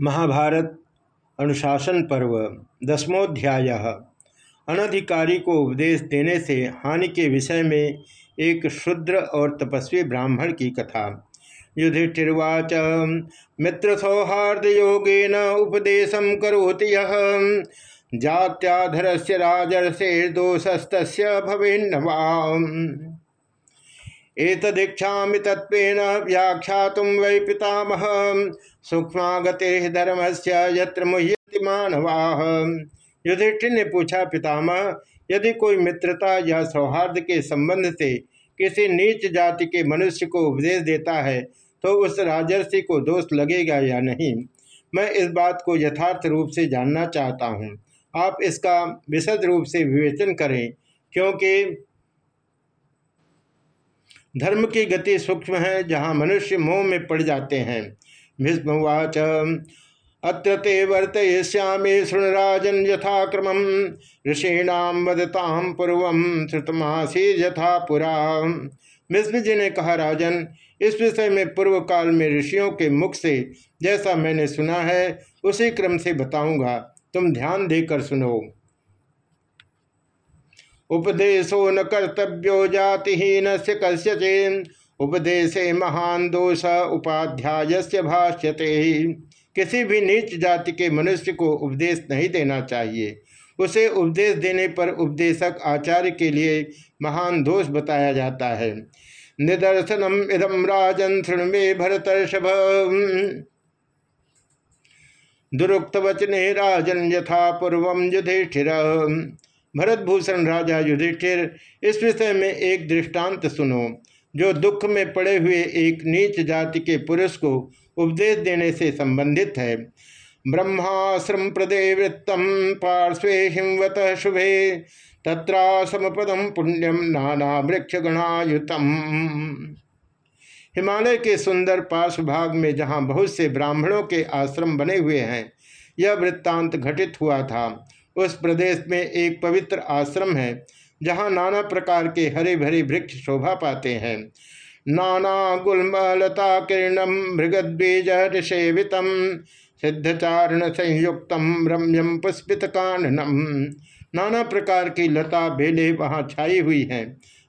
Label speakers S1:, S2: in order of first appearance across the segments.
S1: महाभारत अनुशासन पर्व, दसमोध्याय। अनधिकारी को उपदेश देने से हानि के विषय में एक शुद्र और तपस्वी ब्राह्मण की कथा। युधिष्ठिर्वाच मित्र सौहार्द योगेन उपदेश करोति यह जात्याधर से राजर्षे दोषस्त भवेन्नवा एतदीक्षा तत्वेन व्याख्या वै पितामह। सूक्ष्मगति धर्म से यत्र मुह्यति मानवा। युधिष्ठिर ने पूछा, पितामह, यदि कोई मित्रता या सौहार्द के संबंध से किसी नीच जाति के मनुष्य को उपदेश देता है तो उस राजर्षि को दोष लगेगा या नहीं? मैं इस बात को यथार्थ रूप से जानना चाहता हूँ। आप इसका विशद रूप से विवेचन करें, क्योंकि धर्म की गति सूक्ष्म है, जहाँ मनुष्य मोह में पड़ जाते हैं। भीष्मवाच अत्र ते वर्तयिष्यामि शृणराजन यथाक्रम ऋषीणाम वदताम पूर्व श्रुतमासी यथा पुरा। भीष्म जी ने कहा, राजन, इस विषय में पूर्व काल में ऋषियों के मुख से जैसा मैंने सुना है, उसी क्रम से बताऊँगा। तुम ध्यान देकर सुनो। उपदेशो न कर्तव्यो जातिहीन से कस्यचेन उपदेशे महान दोष उपाध्याय से भाष्यते। ही किसी भी नीच जाति के मनुष्य को उपदेश नहीं देना चाहिए। उसे उपदेश देने पर उपदेशक आचार्य के लिए महान दोष बताया जाता है। निदर्शनम इदम राजन शृण में दुरुक्त वचने राजन यथा पूर्व युधिष्ठिर भरतभूषण राजा युधिष्ठिर, इस विषय में एक दृष्टांत सुनो, जो दुख में पड़े हुए एक नीच जाति के पुरुष को उपदेश देने से संबंधित है। ब्रह्माश्रम प्रदे वृत्तम पार्श्वे हिमवत शुभे तत्रा समपदम पुण्यम नाना वृक्ष गणायुतम। हिमालय के सुंदर पार्श्व भाग में जहाँ बहुत से ब्राह्मणों के आश्रम बने हुए हैं, यह वृत्तांत घटित हुआ था। उस प्रदेश में एक पवित्र आश्रम है, जहाँ नाना प्रकार के हरे भरे वृक्ष शोभा पाते हैं। नाना गुलमलता किरणम मृगद्वीज ऋषेवितम सिद्धचारण संयुक्त रम्यम पुष्पित काननम नाना प्रकार की लता बेले वहाँ छाई हुई हैं।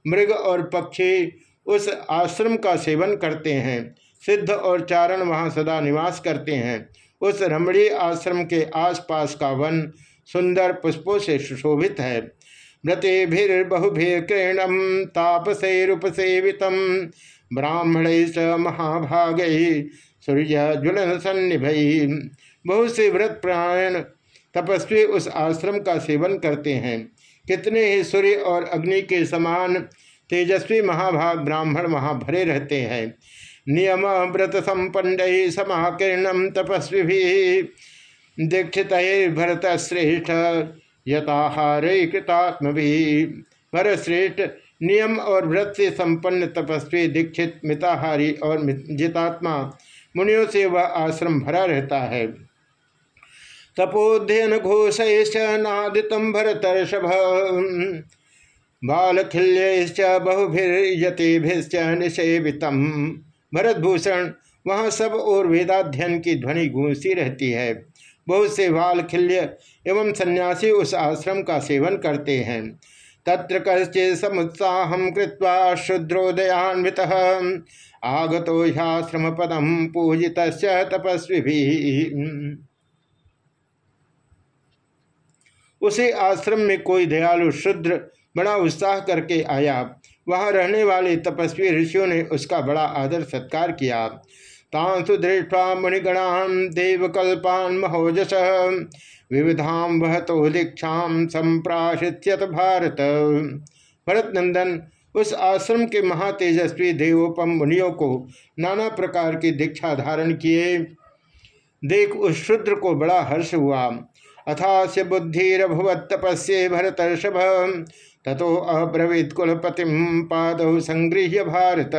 S1: मृग और पक्षी उस आश्रम का सेवन करते हैं। सिद्ध और चारण वहाँ सदा निवास करते हैं। उस रमणीय आश्रम के आसपास का वन सुंदर पुष्पों से सुशोभित है। व्रतेभिर्बहुभिर्कृणम तापसेरुपसेवित ब्राह्मण महाभाग सूर्य ज्वलन सन्निभ बहुत से व्रत प्राण तपस्वी उस आश्रम का सेवन करते हैं। कितने ही सूर्य और अग्नि के समान तेजस्वी महाभाग ब्राह्मण वहाँ भरे रहते हैं। नियम व्रत संपन्न समाकीर्णम, तपस्वी भी दीक्षित भरत श्रेष्ठ यथाहार कृतात्म भी भरत श्रेष्ठ नियम और व्रत से संपन्न तपस्वी, दीक्षित, मिताहारी और जितात्मा मुनियों से वह आश्रम भरा रहता है। तपोध्यन घोष नादितम भरतर्षभ। बालखिल्यश्च बहुभिर्यतिभिश्च निषेवितम। भरतभूषण, वहाँ सब और वेदाध्ययन की ध्वनि गूंजती रहती है। बहुत से वाल खिल्य एवं सन्यासी उस आश्रम का सेवन करते हैं। तत्र कश्चि समुत्साह शुद्रोदयान्वित आगतो ह्याश्रम पदम पूजित तपस्वी उसे आश्रम में कोई दयालु शुद्र बड़ा उत्साह करके आया। वहाँ रहने वाले तपस्वी ऋषियों ने उसका बड़ा आदर सत्कार किया। तांसु दृष्टवा मुनिगणान देवकल्पान महोजस। विविधाम वह तो दीक्षा संप्राशित भारत। भरत नंदन उस आश्रम के महातेजस्वी देवोपम मुनियों को नाना प्रकार की दीक्षा धारण किए। देख उस शुद्र को बड़ा हर्ष हुआ। अथास्य बुद्धिभुवत तपस्ये भरतर्षभ। तथो अब्रवीत कुलपति पाद संगृह्य भारत।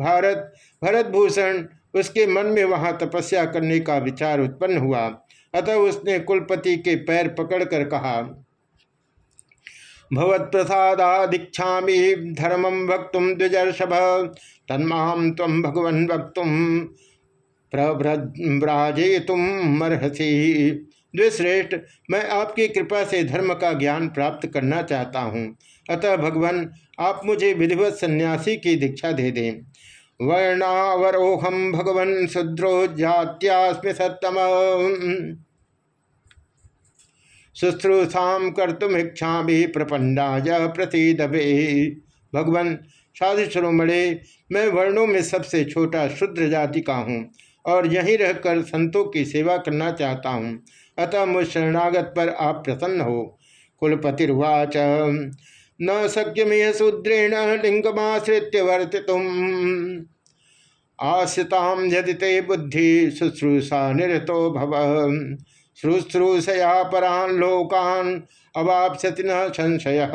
S1: भारत, भरतभूषण उसके मन में वहाँ तपस्या करने का विचार उत्पन्न हुआ। अतः उसने कुलपति के पैर पकड़कर कहा भवत प्रसादा दीक्षा धर्मम वक्त द्विजर्षभ। तन्माम तम भगवन वक्त प्रव्राजे तुम मरहसी। द्विश्रेष्ठ, मैं आपकी कृपा से धर्म का ज्ञान प्राप्त करना चाहता हूँ। अतः भगवान, आप मुझे विधिवत सन्यासी की दीक्षा दे दें। वर्णावरोहम भगवन शुद्रो सत्तम। शुश्रूषा कर्तुम इच्छा भी प्रपंडाय प्रसिदे भगवान साधु श्रोमणे मैं वर्णों में सबसे छोटा शुद्र जाति का हूँ और यहीं रहकर संतों की सेवा करना चाहता हूँ। अतः मुझ शरणागत पर आप प्रसन्न हो। कुलपतिर्वाच। न शक्यमेह शूद्रेण लिंगमाश्रित्य वर्ति तुम आश्रिताम यदि ते बुद्धि शुश्रूषा निरतो भव। शुश्रूषया परान लोकान अवापसति न संशय।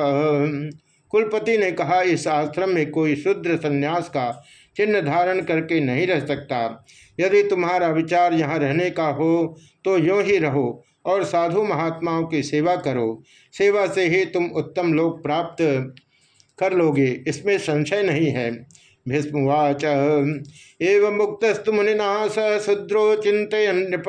S1: कुलपति ने कहा, इस आश्रम में कोई शूद्र संन्यास का चिन्ह धारण करके नहीं रह सकता। यदि तुम्हारा विचार यहाँ रहने का हो तो यों ही रहो और साधु महात्माओं की सेवा करो। सेवा से ही तुम उत्तम लोक प्राप्त कर लोगे, इसमें संशय नहीं है। भीष्मवाच, एवं मुक्तस्तु मुनिना स शुद्रो चिंतन नृप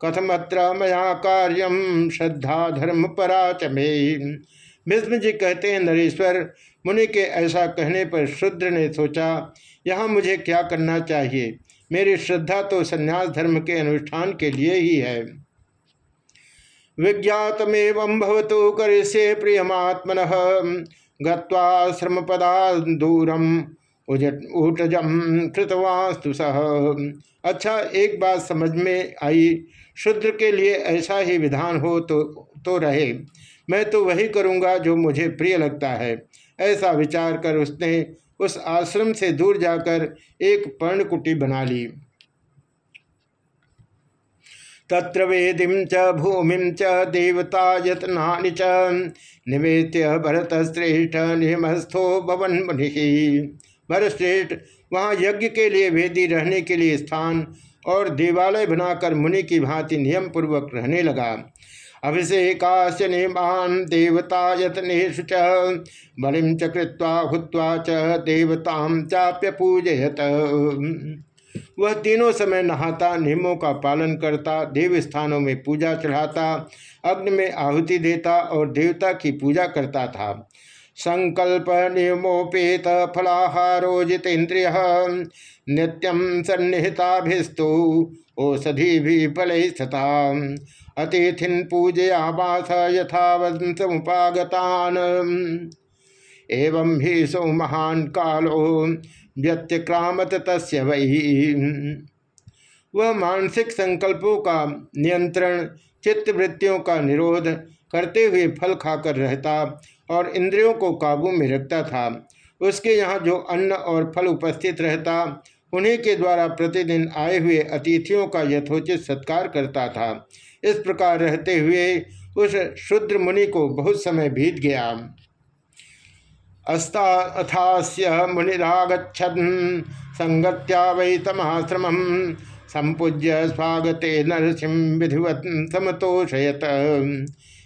S1: कथमत्र मया कार्यम श्रद्धा धर्म पराच में भीष्म जी कहते हैं, नरेश्वर, मुनि के ऐसा कहने पर शुद्र ने सोचा, यहाँ मुझे क्या करना चाहिए? मेरी श्रद्धा तो संन्यास धर्म के अनुष्ठान के लिए ही है। विज्ञातमेव भवतु करिष्ये प्रियमात्मन गश्रम पदा दूरम ऊटजम कृतवास्तु सह अच्छा एक बात समझ में आई। शुद्र के लिए ऐसा ही विधान हो तो तो रहे। मैं तो वही करूँगा जो मुझे प्रिय लगता है। ऐसा विचार कर उसने उस आश्रम से दूर जाकर एक पर्णकुटी बना ली। तत्र वेदी च, भूमि च, देवता यतना च निवेद्य भरत श्रेष्ठ निमस्थो भवन मुनि। भरत श्रेष्ठ वहाँ यज्ञ के लिए वेदी रहने के लिए स्थान और देवालय बनाकर मुनि की भांति नियम पूर्वक रहने लगा। अभिषेकाश निमान देवता यतनेशु च बलिम च कृत्वा च देवताम चाप्य पूजयत। वह तीनों समय नहाता, नियमों का पालन करता देव स्थानों में पूजा चढ़ाता, अग्नि में आहुति देता और देवता की पूजा करता था। संकल्प नियमोपेत फलाहारो जितेन्द्रिय नित्यम सन्निहिताभिस्तु औषधि भी फल सता अतिथिन पूजयावास यथावंसमुपागतान एवं भी सो महान कालो व्यत्यक्रामत तस्य वही वह मानसिक संकल्पों का नियंत्रण, चित्तवृत्तियों का निरोध करते हुए फल खाकर रहता और इंद्रियों को काबू में रखता था। उसके यहाँ जो अन्न और फल उपस्थित रहता, उन्हीं के द्वारा प्रतिदिन आए हुए अतिथियों का यथोचित सत्कार करता था। इस प्रकार रहते हुए उस शुद्र मुनि को बहुत समय बीत गया। अस्ता अथास्य मुनिरागछन संगत्या वै तमाश्रम संपूज्य स्वागते नरसिंह विधिवत समतोषयत।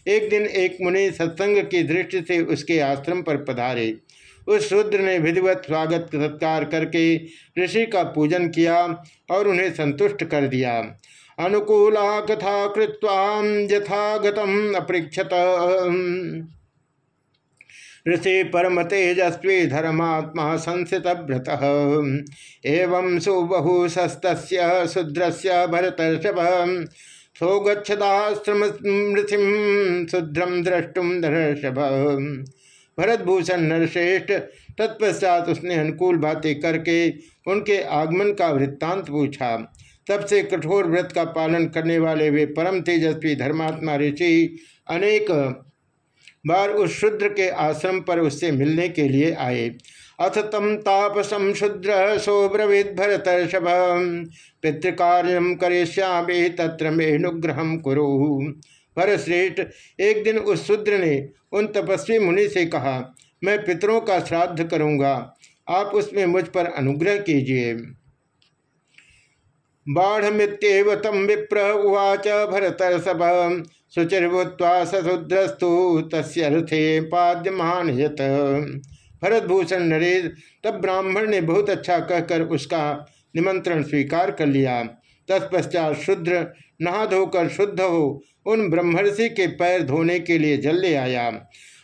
S1: एक दिन एक मुनि सत्संग की दृष्टि से उसके आश्रम पर पधारे। उस शूद्र ने विधिवत स्वागत सत्कार करके ऋषि का पूजन किया और उन्हें संतुष्ट कर दिया। अनुकूला कथा कृत्वा यथागतम अपृक्षत ऋषि परम तेजस्वी धर्मात्मा संसित भ्रत एवं सुबहु सस्त शूद्र से भरतर्षभ। सौगछदाश्रम शुद्रम द्रष्टुम धर्षभ भरतभूषण नरश्रेष्ठ तत्पश्चात उसने अनुकूल बातें करके उनके आगमन का वृत्तांत पूछा। तब से कठोर व्रत का पालन करने वाले वे परम तेजस्वी धर्मात्मा ऋषि अनेक बार उस शुद्र के आश्रम पर उससे मिलने के लिए आए। अथ तम तापसम शुद्र सोब्रवीद भरतर्षभ पितृकार्य करिष्यामे, तत्र मेनुग्रह कुरु। भरश्रेष्ठ एक दिन उस शुद्र ने उन तपस्वी मुनि से कहा, मैं पितरों का श्राद्ध करूँगा, आप उसमें मुझ पर अनुग्रह कीजिए। बाढ़ मित्येव तम विप्र उवाच भरतर्षभ शुचिर्भूत्वा सशुद्रस्तु तस्थे पाद्यमान यत भरतभूषण नरेश, तब ब्राह्मण ने बहुत अच्छा कहकर उसका निमंत्रण स्वीकार कर लिया। तत्पश्चात शुद्र नहा धोकर शुद्ध हो उन ब्रह्मर्षि के पैर धोने के लिए जल ले आया।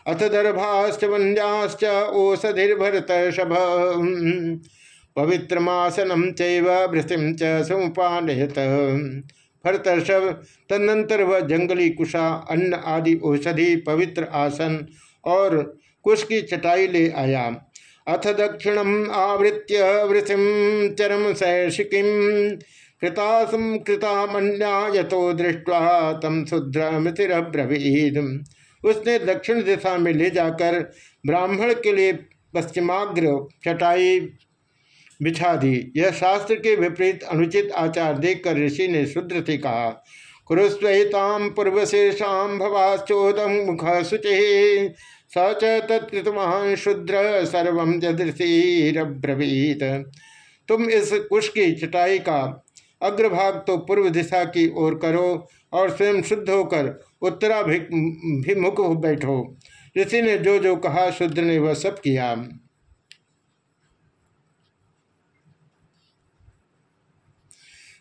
S1: अथ दर्भाश्च वन्याश्च ओषधिर्भरत शभ पवित्रमासनम चृतिम च समुपानयत। भरतर्षभ, तदनंतर वह जंगली कुशा, अन्न आदि औषधि, पवित्र आसन और कुश की चटाई ले आया अथ दक्षिणम आवृत्य वृथिम चरम शैषिकीम कृतासम कृतामन्या यथो दृष्टवा तम शुद्रमतिरब्रवीद उसने दक्षिण दिशा में ले जाकर ब्राह्मण के लिए पश्चिमाग्र चटाई बिछा दी। यह शास्त्र के विपरीत अनुचित आचार देखकर ऋषि ने शुद्र से कहा कुरुस्वताम पूर्वशेषाम भवाचोदम मुख शुचि स तत्कृतवान शुद्र सर्व जदृशीरब्रवीत तुम इस कुश की चटाई का अग्रभाग तो पूर्व दिशा की ओर करो और स्वयं शुद्ध होकर उत्तराभिमुख बैठो। ऋषि ने जो जो कहा, शुद्र ने वह सब किया।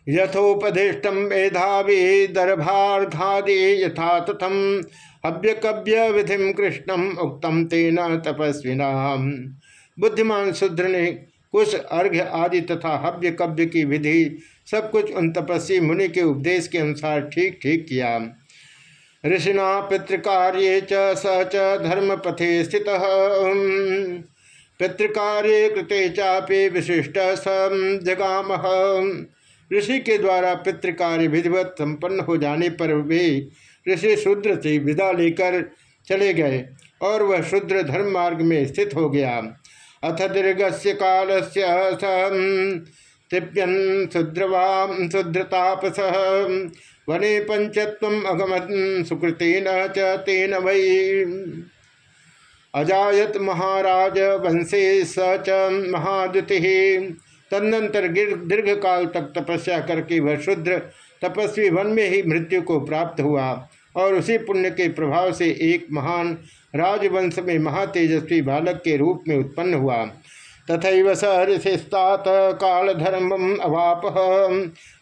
S1: यथोपदिष्ट मेधावी दर्भार्घादि यथा तथम हव्य कव्य विधि कृष्णम उक्तम तेन तपस्विना। बुद्धिमान शुद्र ने कुछ अर्घ्य आदि तथा हव्य कव्य की विधि, सब कुछ उन तपस्वी मुनि के उपदेश के अनुसार ठीक ठीक किया। ऋषिना पितृकार्य च स च धर्म पथे स्थित। पितृकार्य कृते चापे विशिष्ट सम जगाम। ऋषि के द्वारा पितृकार्य विधिवत संपन्न हो जाने पर वे ऋषि शूद्र से विदा लेकर चले गए और वह शूद्र धर्म मार्ग में स्थित हो गया। अथ दीर्घ से काल से तृप्यन शुद्रवाम शुद्रतापस वने पंचत्व अगमत सुकृतेन च तेन वै। अजायत महाराज वंशे स च महादुति तदनंतर दीर्घ काल तक तपस्या करके वह शुद्र तपस्वी वन में ही मृत्यु को प्राप्त हुआ और उसी पुण्य के प्रभाव से एक महान राजवंश में महातेजस्वी बालक के रूप में उत्पन्न हुआ। तथा स ऋषिस्तात काल धर्म अवाप।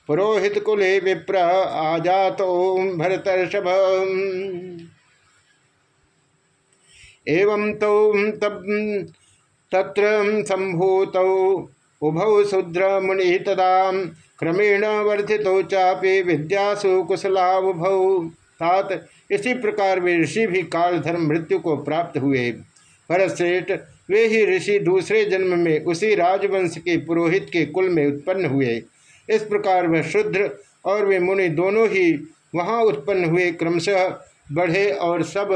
S1: पुरोहित कुले विप्र आजात भरतर्षभ। एवं तो तब तत्र संभूत उभौ शूद्र मुनि तदा। क्रमेण वर्धितो चापे विद्यासु कुशलाभौ तात इसी प्रकार वे ऋषि भी काल धर्म मृत्यु को प्राप्त हुए। भरतश्रेष्ठ वे ही ऋषि दूसरे जन्म में उसी राजवंश के पुरोहित के कुल में उत्पन्न हुए। इस प्रकार वह शुद्र और वे मुनि दोनों ही वहाँ उत्पन्न हुए। क्रमशः बढ़े और सब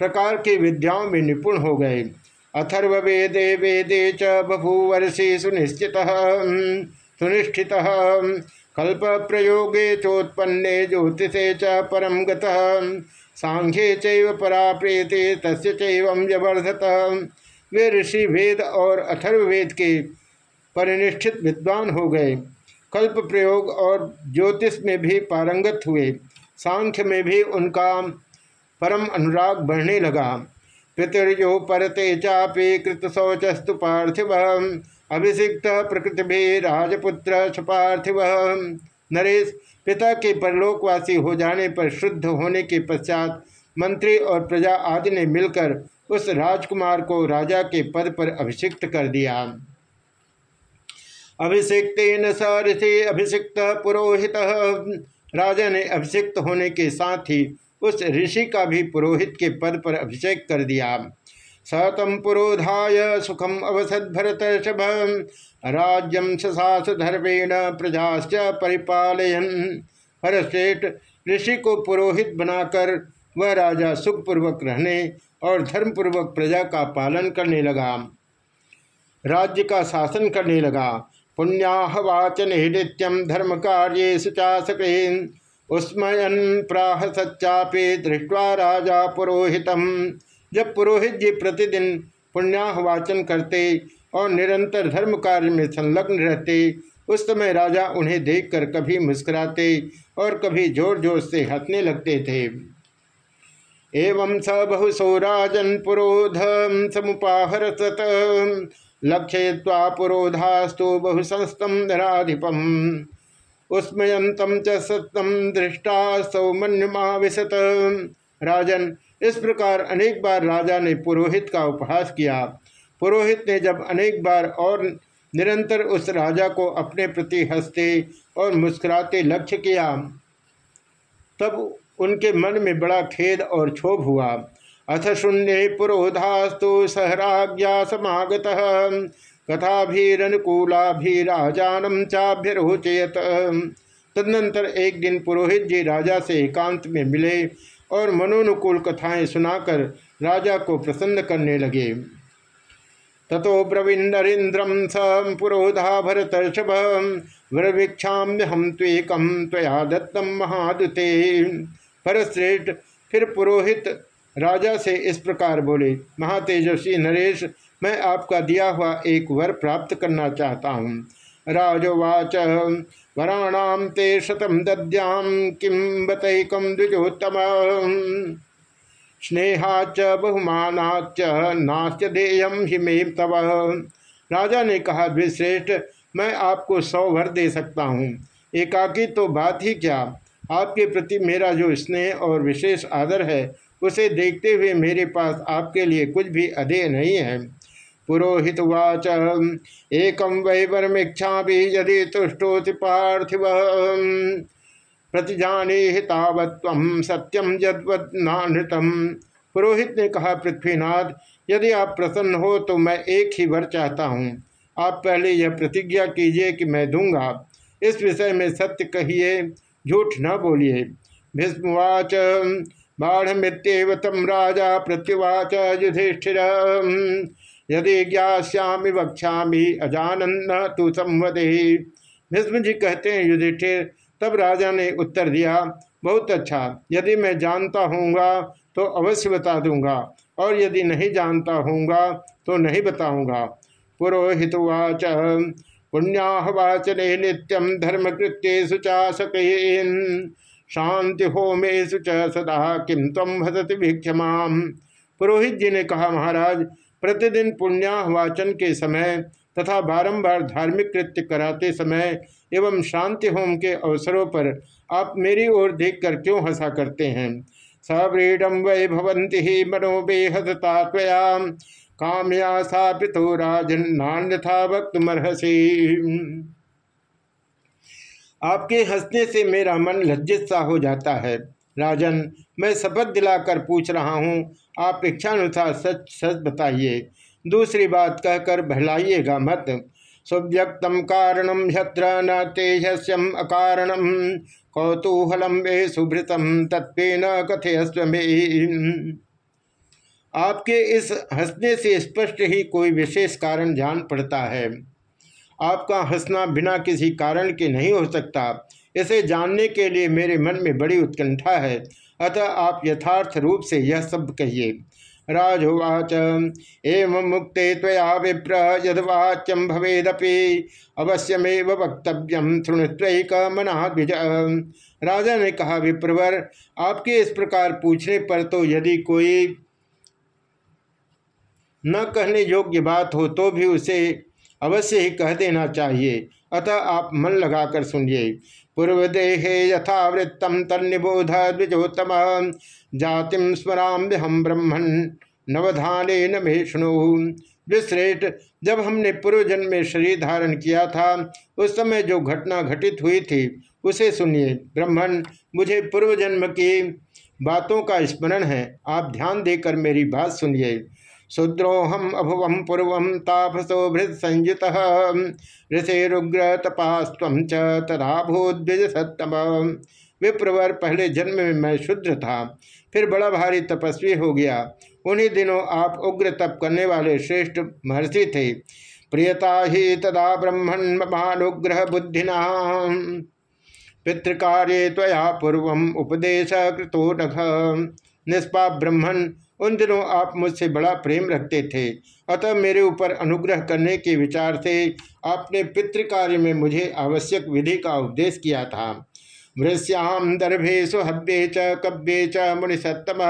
S1: प्रकार की विद्याओं में निपुण हो गए। अथर्व वेदे च बभूवर्षि सुनिश्चित सुनिष्ठित। कल्प प्रयोगे चोत्पन्ने ज्योतिषे च परम सांख्ये चैव परा प्रेते तस्य वे ऋषि वेद और अथर्ववेद के परिनिष्ठित विद्वान हो गए। कल्प प्रयोग और ज्योतिष में भी पारंगत हुए। सांख्य में भी उनका परम अनुराग बढ़ने लगा। पितर्यो परते चापे कृत शौचस्तु पार्थिव। अभिषिक्त प्रकृति भी राजपुत्र पार्थिव नरेश, पिता के परलोकवासी हो जाने पर शुद्ध होने के पश्चात मंत्री और प्रजा आदि ने मिलकर उस राजकुमार को राजा के पद पर अभिषिक्त कर दिया। अभिषिक्त स ऋषि अभिषिक्त पुरोहित। राजा ने अभिषिक्त होने के साथ ही उस ऋषि का भी पुरोहित के पद पर अभिषेक कर दिया। सतम पुरोधाय सुखम अवसद भरत राज्यम ससास धर्मेण प्रजाश्च परिपालयन। हरश्रेष्ठ ऋषि को पुरोहित बनाकर वह राजा सुखपूर्वक रहने और धर्मपूर्वक प्रजा का पालन करने लगा। राज्य का शासन करने लगा। पुण्याहवाचन नित्यम धर्म कार्य सुचासकेन उस्मयन प्राह सच्चापे दृष्टवा राजा पुरोहितम। जब पुरोहित जी प्रतिदिन पुण्याहवाचन करते और निरंतर धर्म कार्य में संलग्न रहते, उस समय राजा उन्हें देखकर कभी मुस्कुराते और कभी ज़ोर ज़ोर से हंसने लगते थे। एवं स बहुसो राजन पुरोध समुपाहर सत लक्ष्यवा पुरोधास्तु बहुसंस्तम धराधिपम उसमयंतम च सतम दृष्टा सौमन्यमा विशत राजन, इस प्रकार अनेक बार राजा ने पुरोहित का उपहास किया। पुरोहित ने जब अनेक बार और निरंतर उस राजा को अपने प्रति हँसते और मुस्कुराते लक्ष्य किया, तब उनके मन में बड़ा खेद और क्षोभ हुआ। अथ शून्य पुरोधास्तु सहराज्ञा समागत। कथा भी राजानम चाभ्यरोचयत। तदनंतर एक दिन पुरोहित जी राजा से एकांत में मिले और मनोनुकूल कथाएँ सुनाकर राजा को प्रसन्न करने लगे। ततो ब्रवीन्द्रम स पुरोधा भरतर्षभ व्रवीक्षाम्य हम त्वेकम त्वया दत्तम महादुते। भरतश्रेष्ठ फिर पुरोहित राजा से इस प्रकार बोले, महातेजस्वी नरेश मैं आपका दिया हुआ एक वर प्राप्त करना चाहता हूँ। राजोवाच वराणाम ते शतम दद्याम किम बतकम द्विजोत्तम। स्नेहाच बहुमानाच नास्य देयम हिमे तव। राजा ने कहा, द्विश्रेष्ठ, मैं आपको सौ वर दे सकता हूँ। एकाकी तो बात ही क्या? आपके प्रति मेरा जो स्नेह और विशेष आदर है, उसे देखते हुए मेरे पास आपके लिए कुछ भी अधेय नहीं है। पुरोहित वाच एकम वैवरमीक्षा भी यदि तुष्टोति पार्थिव। प्रतिजानी हितावत्व सत्यम यदवत्नानृतम पुरोहित ने कहा, पृथ्वीनाथ, यदि आप प्रसन्न हो तो मैं एक ही वर चाहता हूँ। आप पहले यह प्रतिज्ञा कीजिए कि मैं दूँगा। इस विषय में सत्य कहिए, झूठ न बोलिए। भीष्मवाच बाढ़ तम राजा प्रत्युवाच युधिष्ठिर यदि ज्ञास्यामि वक्षामि अजानन तु संवदे। भीष्म जी कहते हैं, युधिष्ठिर, तब राजा ने उत्तर दिया, बहुत अच्छा यदि मैं जानता हूँगा तो अवश्य बता दूँगा, और यदि नहीं जानता हूँगा तो नहीं बताऊँगा। पुरोहितवाच, पुण्याहवाचने नित्यम धर्मकृत्यु चाशक शांति होमेशु च सदा किम तम भसति भिक्षमा पुरोहित जी ने कहा, महाराज प्रतिदिन पुण्याहवाचन के समय तथा बारंबार धार्मिक कृत्य कराते समय एवं शांति होम के अवसरों पर आप मेरी ओर देखकर क्यों हंसा करते हैं? सव्रीडम वै भवंती ही मनोबेहदता कामया स्थापितो राजन नान्यथा वक्त मरहसी आपके हंसने से मेरा मन लज्जित सा हो जाता है। राजन मैं शपथ दिलाकर पूछ रहा हूँ, आप इच्छानुसार सच सच बताइए। दूसरी बात कहकर बहलाइएगा मत। सुव्यक्तम कारणम ह्यत्र न तेजस्यम अकारणम कौतूहलम वे सुभृतम तत्व न आपके इस हंसने से स्पष्ट ही कोई विशेष कारण जान पड़ता है। आपका हंसना बिना किसी कारण के नहीं हो सकता। इसे जानने के लिए मेरे मन में बड़ी उत्कंठा है। अतः आप यथार्थ रूप से यह सब कहिए। राजोवाच, एवं मुक्ते तया विप्र यदवाच्यम भवेदपि, अवश्यमेव वक्तव्यम तृणत्वक मना द्विज राजा ने कहा, विप्रवर, आपके इस प्रकार पूछने पर तो यदि कोई न कहने योग्य बात हो तो भी उसे अवश्य ही कह देना चाहिए। अतः आप मन लगाकर सुनिए। पूर्व देहे यथावृत्तम तन्निबोध द्विजोत्तम। जातिम स्मराम्य हम ब्रह्मण नवधान न मेष्णु विश्रेष्ठ, जब हमने पूर्व जन्म में शरीर धारण किया था, उस समय जो घटना घटित हुई थी, उसे सुनिए। ब्रह्मण मुझे पूर्व जन्म की बातों का स्मरण है। आप ध्यान देकर मेरी बात सुनिए। शूद्रोहम अभुवम पूर्व तापसो भृत संयुत ऋषिरुग्र तपास्व च भूद्विज सत्तम विप्रवर पहले जन्म में मैं शुद्र था, फिर बड़ा भारी तपस्वी हो गया। उन्हीं दिनों आप उग्र तप करने वाले श्रेष्ठ महर्षि थे। प्रियता ही तदा ब्रह्मण महानुग्रह बुद्धिना। पितृकार्य तया पूर्व उपदेश कृतो नघ। निष्पा ब्रह्मण उन दिनों आप मुझसे बड़ा प्रेम रखते थे। अतः मेरे ऊपर अनुग्रह करने के विचार से आपने पितृकार्य में मुझे आवश्यक विधि का उपदेश किया था। वृश्याम दर्भेशु हव्ये च कव्ये च मुनिसत्तम।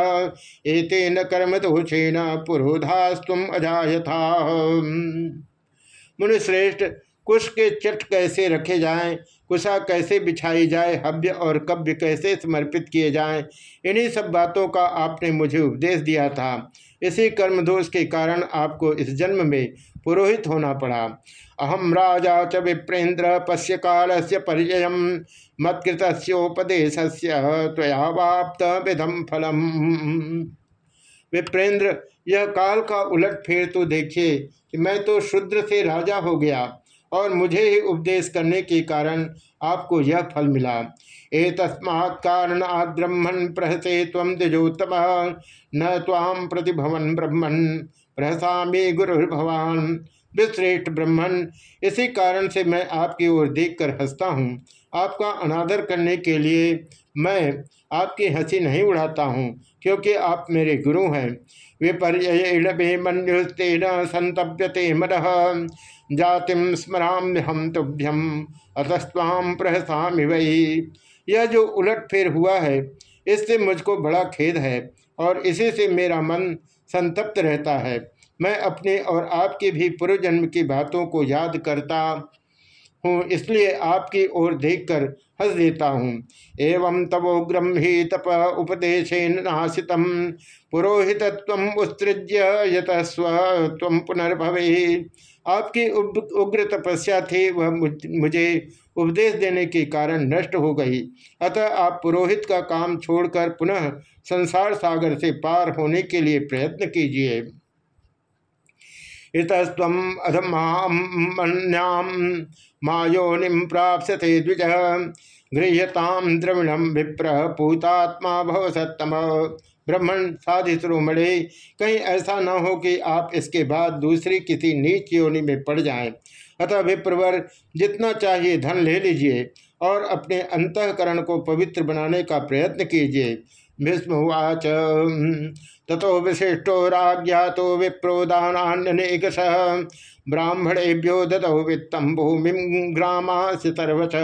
S1: एतेन कर्म दोषेण पुरोधास्तुम अजायथा मुनिश्रेष्ठ कुश के चट कैसे रखे जाएँ? कुशा कैसे बिछाई जाए? हव्य और कव्य कैसे समर्पित किए जाएँ? इन्हीं सब बातों का आपने मुझे उपदेश दिया था। इसी कर्म दोष के कारण आपको इस जन्म में पुरोहित होना पड़ा। अहम राजा च विप्रेन्द्र पश्य काल से परिचय मत्कृतोपदेश वाप्त विधम फलम। विप्रेंद्र यह काल का उलट फेर तो देखिए मैं तो शुद्र से राजा हो गया। और मुझे ही उपदेश करने के कारण आपको यह फल मिला। ए तस्मात् कारणात् ब्रह्मण प्रहसे तम द्विजोत्तम न ताम प्रतिभवन ब्रह्मण प्रहसामी गुरु भवान विश्रेष्ठ ब्रह्मण इसी कारण से मैं आपकी ओर देखकर हंसता हूँ। आपका अनादर करने के लिए मैं आपकी हँसी नहीं उड़ाता हूँ, क्योंकि आप मेरे गुरु हैं। विपर्य मनुस्तेन संतप्यते मन। जातिम स्मराम्य हम तुभ्यम अतस्वाम प्रहसामि वही यह जो उलट फेर हुआ है, इससे मुझको बड़ा खेद है और इसी से मेरा मन संतप्त रहता है। मैं अपने और आपके भी पूर्वजन्म की बातों को याद करता हूँ, इसलिए आपकी ओर देखकर हंस देता हूँ। एवं तवोग्रम ही तप उपदेश नाशित पुरोहित उत्सृज्य यत स्व पुनर्भवे आपकी उग्र तपस्या थी, वह मुझे उपदेश देने के कारण नष्ट हो गई। अतः आप पुरोहित का काम छोड़कर पुनः संसार सागर से पार होने के लिए प्रयत्न कीजिए। इतस्व अधमान्याम मायोनिम प्राप्स्यते द्विज, गृह्यताम द्रविणम विप्र पूतात्मा भव सत्तम। ब्राह्मण साधि श्रोमणे कहीं ऐसा न हो कि आप इसके बाद दूसरी किसी नीच योनि में पड़ जाएँ। अतः विप्रवर, जितना चाहिए धन ले लीजिए और अपने अंतकरण को पवित्र बनाने का प्रयत्न कीजिए। भीष्मवाच ततो विशिष्टो राज्ञा तो विप्रोदानान्यनेकश। ब्राह्मणेभ्यो दतौ वित्तम भूमि ग्रामा सर्वच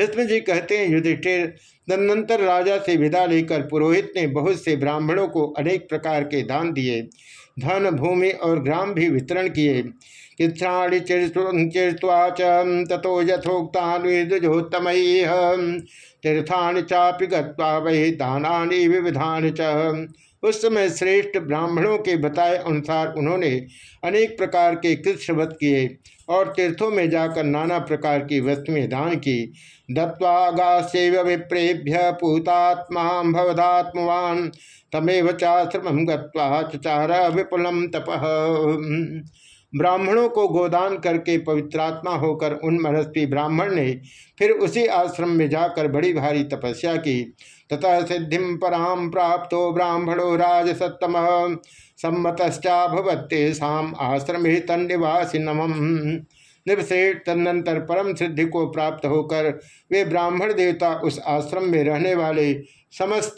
S1: भीष्म जी कहते हैं, युधिष्ठिर, तदनंतर राजा से विदा लेकर पुरोहित ने बहुत से ब्राह्मणों को अनेक प्रकार के दान दिए। धन, भूमि और ग्राम भी वितरण किए। चिरत्वा तथो यथोक्तानुजोत्तम तीर्थान चापि गत्वा विविधान च। उस समय श्रेष्ठ ब्राह्मणों के बताए अनुसार उन्होंने अनेक प्रकार के कृष्णवत किए। और तीर्थों में जाकर नाना प्रकार की वस्तुएँ दान की। दत्वागास्व विप्रेभ्य पूतात्मा भवदात्मवान, तमेव चाश्रम गचार विपुलम तप। ब्राह्मणों को गोदान करके पवित्रात्मा होकर उन मनस्वी ब्राह्मण ने फिर उसी आश्रम में जाकर बड़ी भारी तपस्या की। तथा सिद्धि पराम प्राप्त ब्राह्मणो राजसत्तम। सम्मतश्चाभवत्तेषाम आश्रम तन्निवासी नमम निवसेठ तदनंतर परम सिद्धि को प्राप्त होकर वे ब्राह्मण देवता उस आश्रम में रहने वाले समस्त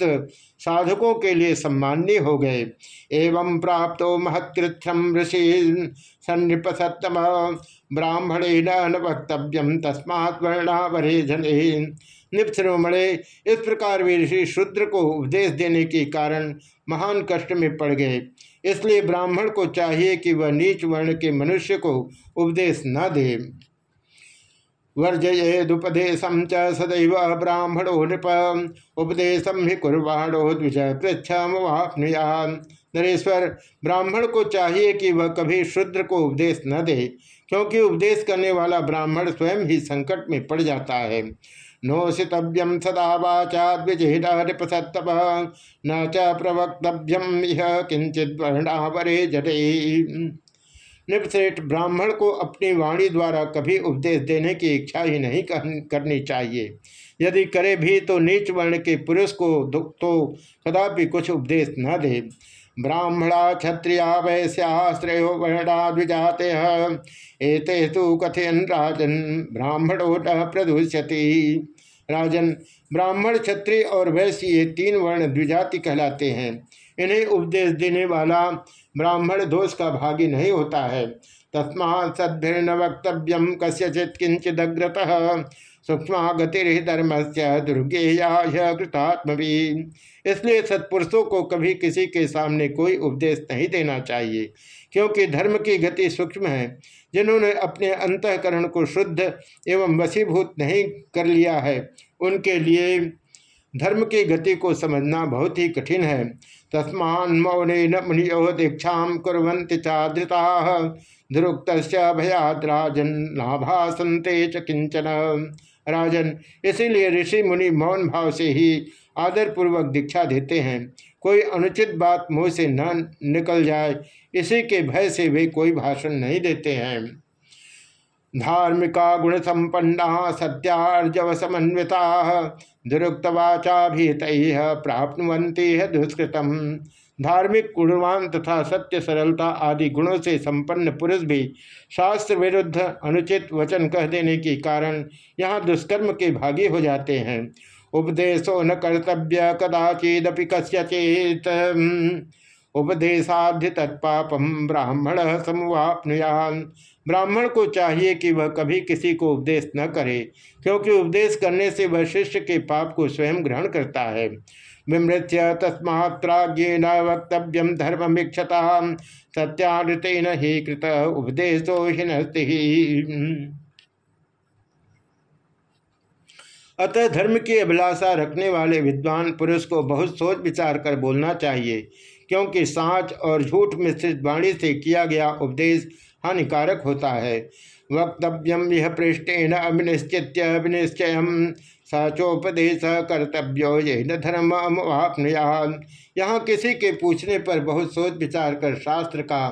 S1: साधकों के लिए सम्मान्य हो गए। एवं प्राप्त महत्कृत्यम ऋषि सन्निपसतम ब्राह्मणे न वक्तव्यम तस्मात् वर्णावरे जने निपश्रोमणे इस प्रकार वे ऋषि शूद्र को उपदेश देने के कारण महान कष्ट में पड़ गए। इसलिए ब्राह्मण को चाहिए कि वह नीच वर्ण के मनुष्य को उपदेश न दे। वर्जयेदुपदेशम च सदैव ब्राह्मणो नृप। उपदेशम ही कुर्बाणो द्विज पृछमवापनुया नरेश्वर, ब्राह्मण को चाहिए कि वह कभी शूद्र को उपदेश न दे, क्योंकि उपदेश करने वाला ब्राह्मण स्वयं ही संकट में पड़ जाता है। नोषितव्यम सदा वाचा नृपसत्तप न च प्रवक्तव्यम यह किंचित वर्णावरे जटे। निपश्रेष्ठ ब्राह्मण को अपनी वाणी द्वारा कभी उपदेश देने की इच्छा ही नहीं करनी चाहिए। यदि करे भी तो नीच वर्ण के पुरुष को दुख तो कदापि कुछ उपदेश न दे। ब्राह्मणा क्षत्रिया वैश्याश्रयो वर्णा द्विजाते एते तो कथयन राजन, ब्राह्मणों प्रदूष्यति। राजन, ब्राह्मण क्षत्रिय और वैश्य ये तीन वर्ण द्विजाति कहलाते हैं। इन्हें उपदेश देने वाला ब्राह्मण दोष का भागी नहीं होता है। तस्मा सद्भिर्न वक्तव्यम कस्यचित किंचिदग्रत सूक्ष्म गति धर्म से दुर्गेया इसलिए सत्पुरुषों को कभी किसी के सामने कोई उपदेश नहीं देना चाहिए, क्योंकि धर्म की गति सूक्ष्म है। जिन्होंने अपने अंतकरण को शुद्ध एवं वशीभूत नहीं कर लिया है, उनके लिए धर्म की गति को समझना बहुत ही कठिन है। तस्मान मौन मुनियो दीक्षा कुरंत चादृता। ध्रुक्त भयात राजन नाभासंते च किंचन राजन। इसीलिए ऋषि मुनि मौन भाव से ही आदरपूर्वक दीक्षा देते हैं। कोई अनुचित बात मुँह से न निकल जाए, इसी के भय से वे कोई भाषण नहीं देते हैं। धार्मिका गुण संपन्ना सत्यार्जव समन्विता दुरुक्तवाचा भीत प्राप्नुवंती है दुष्कृतम। धार्मिक गुणवान तथा सत्य, सरलता आदि गुणों से संपन्न पुरुष भी शास्त्र विरुद्ध अनुचित वचन कह देने के कारण यहाँ दुष्कर्म के भागी हो जाते हैं। उपदेशो न कर्तव्य, कदाचिदपि कस्यचेत। उपदेशाध्य तत्पापम ब्राह्मण समवापनुयान। ब्राह्मण को चाहिए कि वह कभी किसी को उपदेश न करे, क्योंकि उपदेश करने से वह शिष्य के पाप को स्वयं ग्रहण करता है। विमृत्य तस्मात्न वक्तव्यम धर्ममीक्षता सत्यानृतेन ही कृत उपदेशो ही अतः धर्म की अभिलाषा रखने वाले विद्वान पुरुष को बहुत सोच विचार कर बोलना चाहिए, क्योंकि सांच और झूठ मिश्रित वाणी से किया गया उपदेश हानिकारक होता है। वक्तव्यम यह पृष्ठेन अभिनिश्चित विनिश्चय सचोपदेश कर्तव्यो ये न धर्म यहाँ किसी के पूछने पर बहुत सोच विचार कर शास्त्र का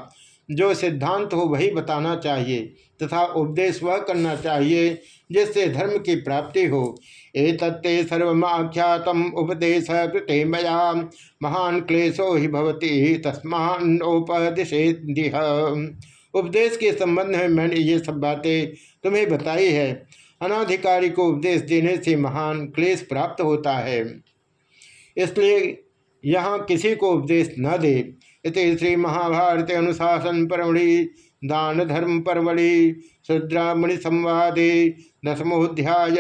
S1: जो सिद्धांत हो वही बताना चाहिए तथा उपदेश वह करना चाहिए जिससे धर्म की प्राप्ति हो। ए तत्ते सर्वख्यात उपदेश कृते मया। महान क्लेशो ही भवती तस्मानोपदिशे उपदेश के संबंध में मैंने ये सब बातें तुम्हें बताई है। अनाधिकारी को उपदेश देने से महान क्लेश प्राप्त होता है। इसलिए यहाँ किसी को उपदेश न दे। इति श्री महाभारत अनुशासन परमढ़ि, दान धर्म परवड़ी शुद्रामणि संवादे दसमोध्याय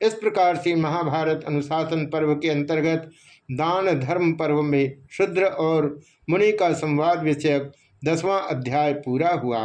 S1: इस प्रकार से महाभारत अनुशासन पर्व के अंतर्गत दान धर्म पर्व में शुद्र और मुनि का संवाद विषयक दसवां अध्याय पूरा हुआ।